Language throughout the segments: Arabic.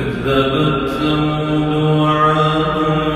كذبت ثمود وعاد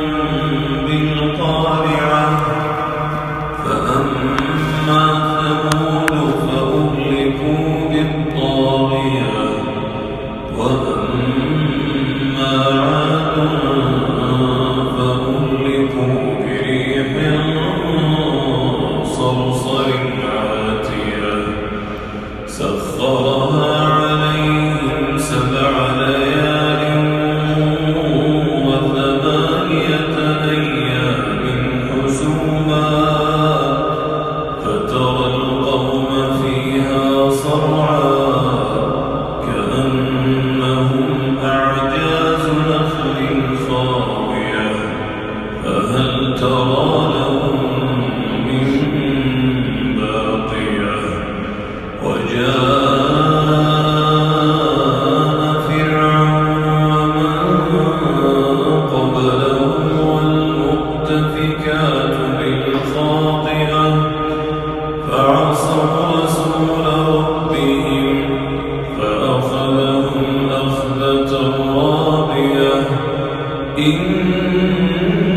إن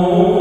Oh.